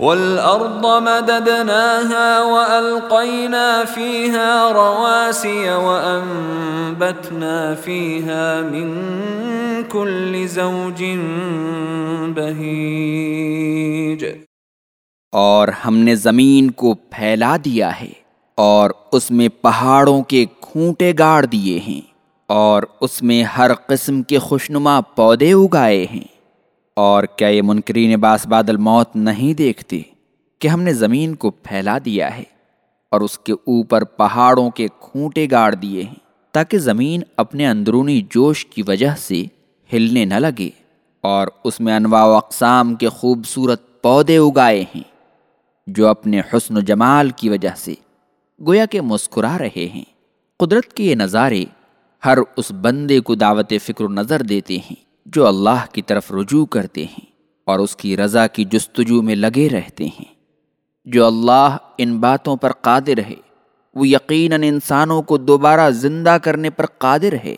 والأرض مددناها وألقينا فيها رواسي وأنبتنا فيها من كل زوج بهيج. اور ہم نے زمین کو پھیلا دیا ہے اور اس میں پہاڑوں کے کھونٹے گاڑ دیے ہیں اور اس میں ہر قسم کے خوشنما پودے اگائے ہیں۔ اور کیا یہ منکرین باس بادل موت نہیں دیکھتے کہ ہم نے زمین کو پھیلا دیا ہے اور اس کے اوپر پہاڑوں کے کھونٹے گاڑ دیے ہیں تاکہ زمین اپنے اندرونی جوش کی وجہ سے ہلنے نہ لگے اور اس میں انواع و اقسام کے خوبصورت پودے اگائے ہیں جو اپنے حسن و جمال کی وجہ سے گویا کہ مسکرا رہے ہیں۔ قدرت کے یہ نظارے ہر اس بندے کو دعوت فکر و نظر دیتے ہیں۔ جو اللہ کی طرف رجوع کرتے ہیں اور اس کی رضا کی جستجو میں لگے رہتے ہیں۔ جو اللہ ان باتوں پر قادر ہے، وہ یقیناً انسانوں کو دوبارہ زندہ کرنے پر قادر ہے۔